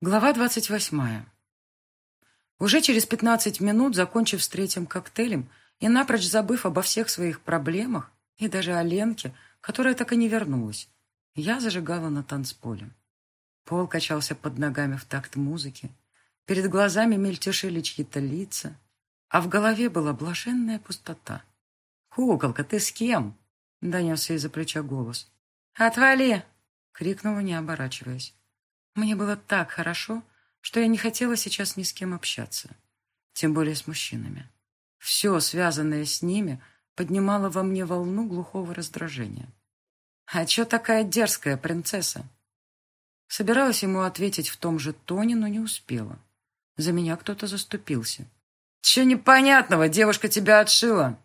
Глава двадцать восьмая. Уже через пятнадцать минут, закончив с третьим коктейлем и напрочь забыв обо всех своих проблемах и даже о Ленке, которая так и не вернулась, я зажигала на танцполе. Пол качался под ногами в такт музыки, перед глазами мельтешили чьи-то лица, а в голове была блаженная пустота. «Куколка, ты с кем?» — донесся из-за плеча голос. «Отвали!» — крикнула, не оборачиваясь. Мне было так хорошо, что я не хотела сейчас ни с кем общаться, тем более с мужчинами. Все, связанное с ними, поднимало во мне волну глухого раздражения. «А чё такая дерзкая принцесса?» Собиралась ему ответить в том же тоне, но не успела. За меня кто-то заступился. «Чё непонятного? Девушка тебя отшила!»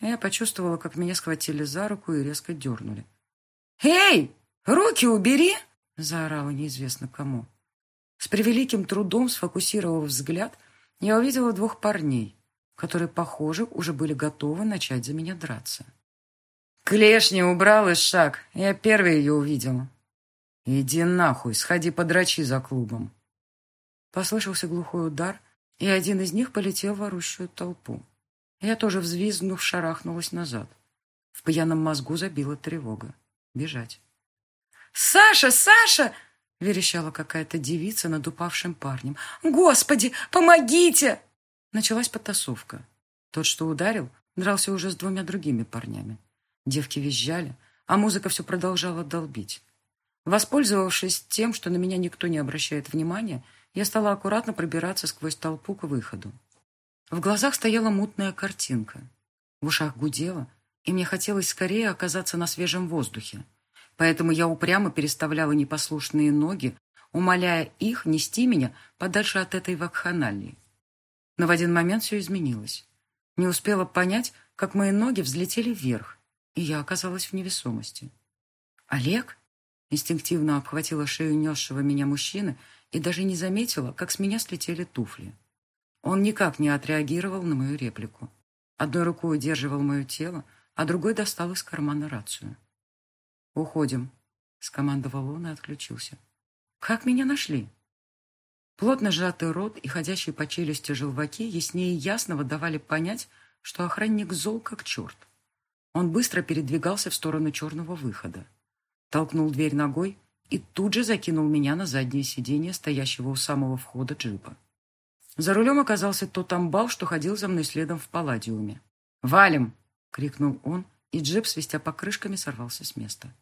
Я почувствовала, как меня схватили за руку и резко дернули. «Эй, руки убери!» Заорала неизвестно кому. С превеликим трудом, сфокусировав взгляд, я увидела двух парней, которые, похоже, уже были готовы начать за меня драться. Клешни убрал из шаг, я первый ее увидела. «Иди нахуй, сходи подрачи за клубом». Послышался глухой удар, и один из них полетел в орущую толпу. Я тоже, взвизгнув, шарахнулась назад. В пьяном мозгу забила тревога. Бежать. «Саша! Саша!» — верещала какая-то девица над упавшим парнем. «Господи, помогите!» Началась потасовка. Тот, что ударил, дрался уже с двумя другими парнями. Девки визжали, а музыка все продолжала долбить. Воспользовавшись тем, что на меня никто не обращает внимания, я стала аккуратно пробираться сквозь толпу к выходу. В глазах стояла мутная картинка. В ушах гудело, и мне хотелось скорее оказаться на свежем воздухе. Поэтому я упрямо переставляла непослушные ноги, умоляя их нести меня подальше от этой вакханалии. Но в один момент все изменилось. Не успела понять, как мои ноги взлетели вверх, и я оказалась в невесомости. «Олег?» Инстинктивно обхватила шею несшего меня мужчины и даже не заметила, как с меня слетели туфли. Он никак не отреагировал на мою реплику. Одной рукой удерживал мое тело, а другой достал из кармана рацию. «Уходим», — скомандовал он и отключился. «Как меня нашли?» Плотно сжатый рот и ходящие по челюсти желваки яснее ясного давали понять, что охранник зол как черт. Он быстро передвигался в сторону черного выхода. Толкнул дверь ногой и тут же закинул меня на заднее сиденье стоящего у самого входа джипа. За рулем оказался тот амбал, что ходил за мной следом в палладиуме. «Валим!» — крикнул он, и джип, свистя покрышками, сорвался с места.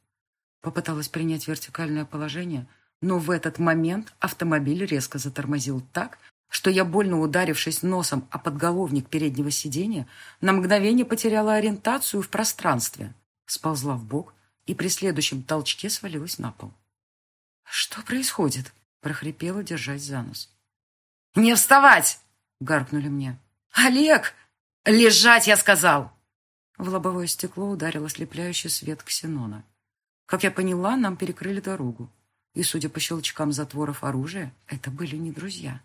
Попыталась принять вертикальное положение, но в этот момент автомобиль резко затормозил так, что я, больно ударившись носом о подголовник переднего сиденья, на мгновение потеряла ориентацию в пространстве, сползла в бок и при следующем толчке свалилась на пол. «Что происходит?» – прохрипела, держась за нос. «Не вставать!» – гаркнули мне. «Олег! Лежать, я сказал!» В лобовое стекло ударил ослепляющий свет ксенона. Как я поняла, нам перекрыли дорогу. И, судя по щелчкам затворов оружия, это были не друзья.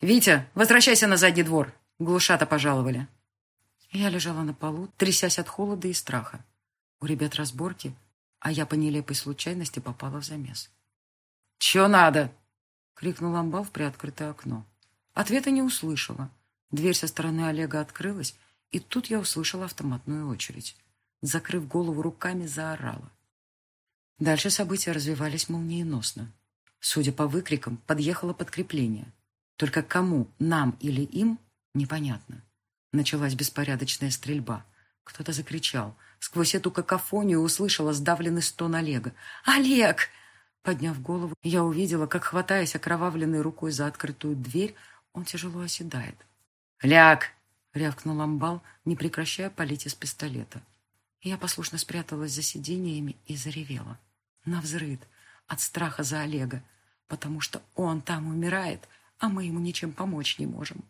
«Витя, возвращайся на задний двор!» Глушата пожаловали. Я лежала на полу, трясясь от холода и страха. У ребят разборки, а я по нелепой случайности попала в замес. «Че надо?» — крикнул амбал в приоткрытое окно. Ответа не услышала. Дверь со стороны Олега открылась, и тут я услышала автоматную очередь. Закрыв голову руками, заорала. Дальше события развивались молниеносно. Судя по выкрикам, подъехало подкрепление. Только кому, нам или им, непонятно. Началась беспорядочная стрельба. Кто-то закричал. Сквозь эту какофонию услышала сдавленный стон Олега. «Олег!» Подняв голову, я увидела, как, хватаясь окровавленной рукой за открытую дверь, он тяжело оседает. «Ляг!» — рявкнул амбал, не прекращая палить из пистолета. Я послушно спряталась за сидениями и заревела. Навзрыд от страха за Олега, потому что он там умирает, а мы ему ничем помочь не можем.